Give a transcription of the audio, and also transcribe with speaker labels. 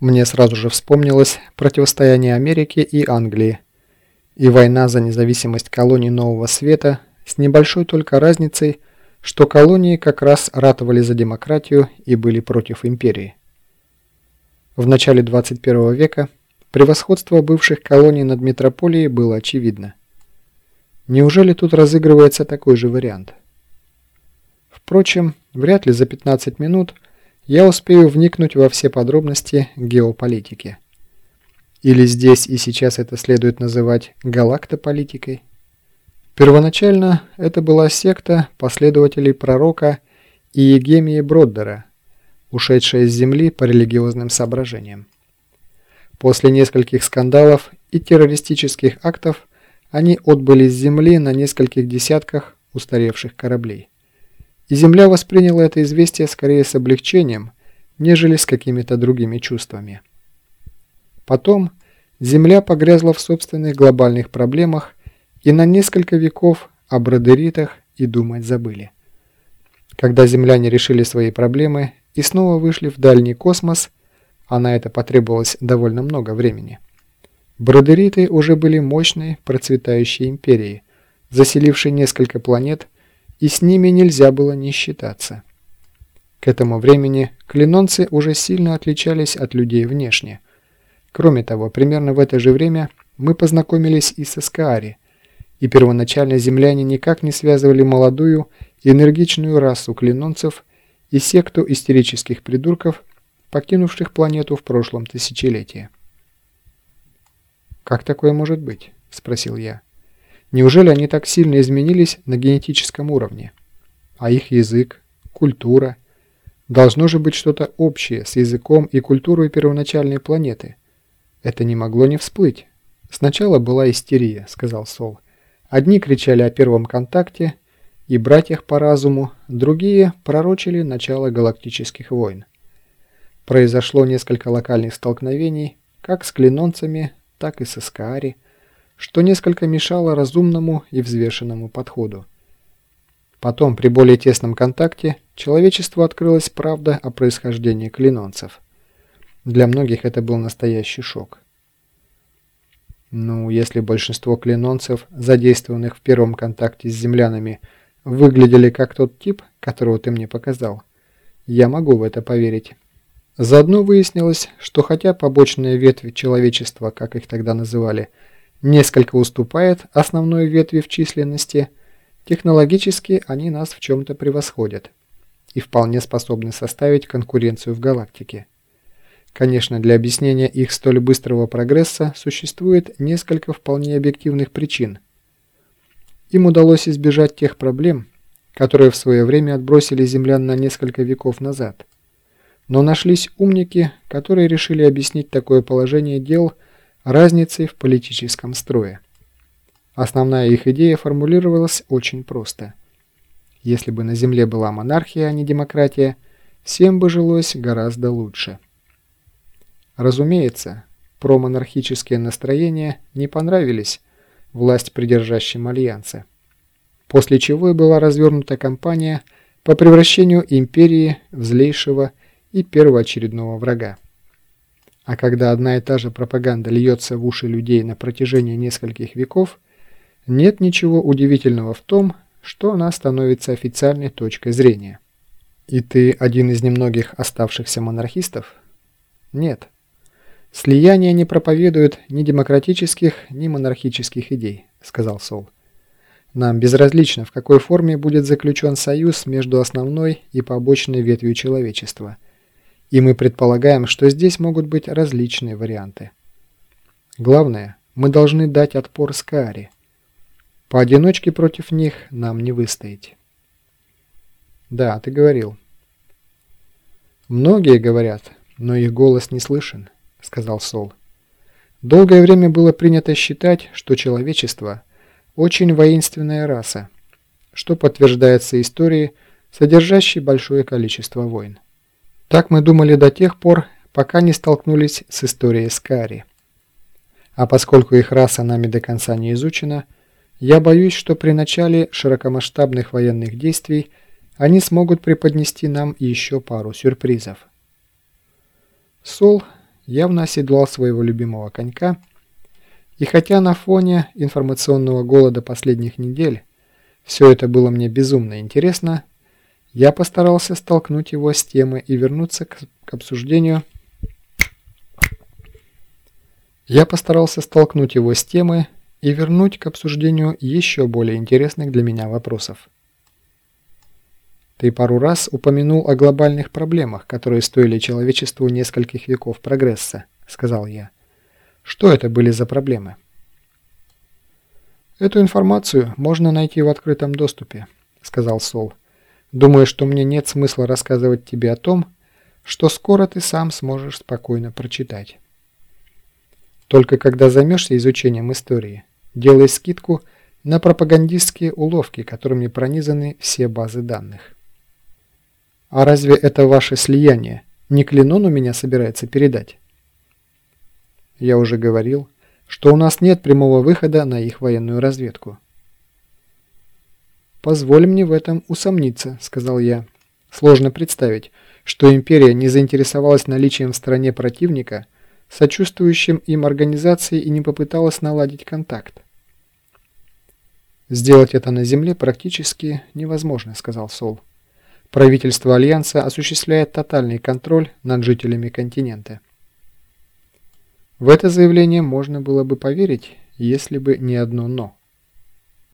Speaker 1: Мне сразу же вспомнилось противостояние Америки и Англии и война за независимость колоний Нового Света с небольшой только разницей, что колонии как раз ратовали за демократию и были против империи. В начале 21 века превосходство бывших колоний над метрополией было очевидно. Неужели тут разыгрывается такой же вариант? Впрочем, вряд ли за 15 минут – я успею вникнуть во все подробности геополитики. Или здесь и сейчас это следует называть галактополитикой? Первоначально это была секта последователей пророка Иегемии Броддера, ушедшая с земли по религиозным соображениям. После нескольких скандалов и террористических актов они отбыли с земли на нескольких десятках устаревших кораблей. И Земля восприняла это известие скорее с облегчением, нежели с какими-то другими чувствами. Потом Земля погрязла в собственных глобальных проблемах и на несколько веков о бродеритах и думать забыли. Когда земляне решили свои проблемы и снова вышли в дальний космос, а на это потребовалось довольно много времени, бродериты уже были мощной процветающей империей, заселившей несколько планет и с ними нельзя было не считаться. К этому времени клинонцы уже сильно отличались от людей внешне. Кроме того, примерно в это же время мы познакомились и с Эскаари, и первоначально земляне никак не связывали молодую энергичную расу клинонцев и секту истерических придурков, покинувших планету в прошлом тысячелетии. «Как такое может быть?» – спросил я. Неужели они так сильно изменились на генетическом уровне? А их язык, культура? Должно же быть что-то общее с языком и культурой первоначальной планеты. Это не могло не всплыть. Сначала была истерия, сказал Сол. Одни кричали о первом контакте и братьях по разуму, другие пророчили начало галактических войн. Произошло несколько локальных столкновений, как с клинонцами, так и с Искаари, что несколько мешало разумному и взвешенному подходу. Потом, при более тесном контакте, человечеству открылась правда о происхождении клинонцев. Для многих это был настоящий шок. Ну, если большинство клинонцев, задействованных в первом контакте с землянами, выглядели как тот тип, которого ты мне показал, я могу в это поверить. Заодно выяснилось, что хотя побочная ветвь человечества, как их тогда называли, несколько уступает основной ветви в численности, технологически они нас в чем-то превосходят и вполне способны составить конкуренцию в галактике. Конечно, для объяснения их столь быстрого прогресса существует несколько вполне объективных причин. Им удалось избежать тех проблем, которые в свое время отбросили землян на несколько веков назад. Но нашлись умники, которые решили объяснить такое положение дел – разницей в политическом строе. Основная их идея формулировалась очень просто. Если бы на Земле была монархия, а не демократия, всем бы жилось гораздо лучше. Разумеется, промонархические настроения не понравились власть придержащим альянса. После чего и была развернута кампания по превращению империи в злейшего и первоочередного врага. А когда одна и та же пропаганда льется в уши людей на протяжении нескольких веков, нет ничего удивительного в том, что она становится официальной точкой зрения. И ты один из немногих оставшихся монархистов? Нет. Слияние не проповедует ни демократических, ни монархических идей, сказал Сол. Нам безразлично, в какой форме будет заключен союз между основной и побочной ветвью человечества – и мы предполагаем, что здесь могут быть различные варианты. Главное, мы должны дать отпор Скаари. Поодиночке против них нам не выстоять. Да, ты говорил. Многие говорят, но их голос не слышен, сказал Сол. Долгое время было принято считать, что человечество очень воинственная раса, что подтверждается историей, содержащей большое количество войн. Так мы думали до тех пор, пока не столкнулись с историей Скари. А поскольку их раса нами до конца не изучена, я боюсь, что при начале широкомасштабных военных действий они смогут преподнести нам еще пару сюрпризов. Сол явно оседлал своего любимого конька, и хотя на фоне информационного голода последних недель все это было мне безумно интересно, я постарался столкнуть его с темы и вернуться к, к обсуждению я постарался столкнуть его с темы и вернуть к обсуждению еще более интересных для меня вопросов. Ты пару раз упомянул о глобальных проблемах, которые стоили человечеству нескольких веков прогресса, сказал я. Что это были за проблемы? Эту информацию можно найти в открытом доступе, сказал Сол. Думаю, что мне нет смысла рассказывать тебе о том, что скоро ты сам сможешь спокойно прочитать. Только когда займешься изучением истории, делай скидку на пропагандистские уловки, которыми пронизаны все базы данных. А разве это ваше слияние не Клинон у меня собирается передать? Я уже говорил, что у нас нет прямого выхода на их военную разведку. «Позволь мне в этом усомниться», — сказал я. «Сложно представить, что империя не заинтересовалась наличием в стране противника, сочувствующим им организации и не попыталась наладить контакт. «Сделать это на Земле практически невозможно», — сказал Сол. «Правительство Альянса осуществляет тотальный контроль над жителями континента». В это заявление можно было бы поверить, если бы не одно «но».